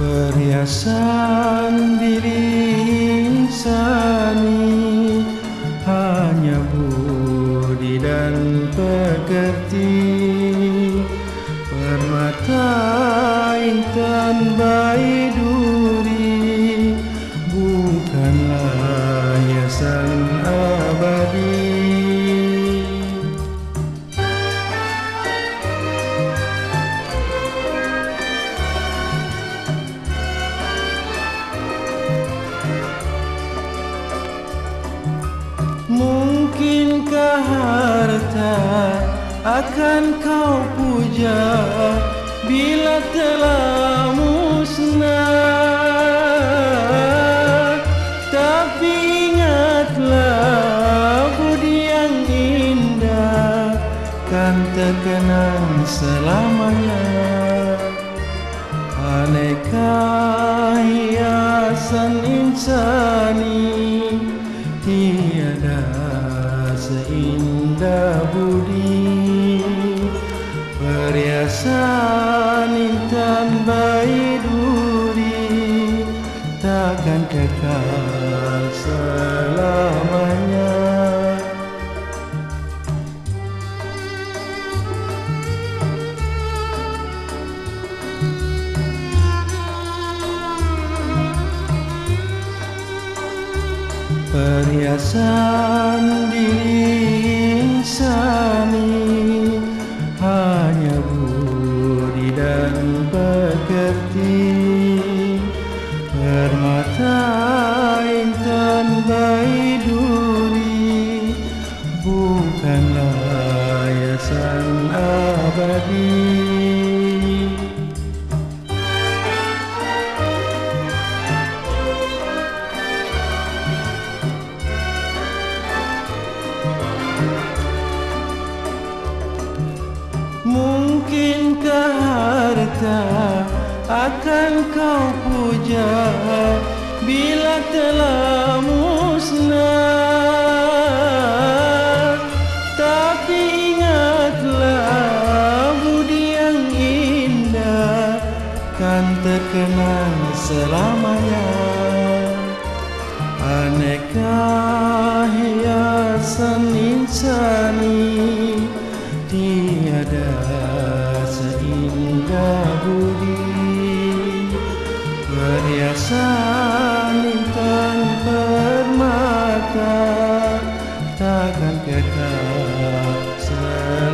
Perhiasan diri insani Hanya budi dan pekerti. Permata intan bayi akan kau puja bila telah musnah. Tapi ingatlah budi yang indah kan terkenang selamanya. Aneka hiasan insani perhiasan intan bayi duri takkan kekal selamanya. Perhiasan diri Permata intan bayi duri Bukanlah hiasan abadi. Mungkinkah harta akan kau puja bila telah musnah. Tapi ingatlah budi yang indah kan terkenang selamanya Perhiasan intan permata takkan kekal selamanya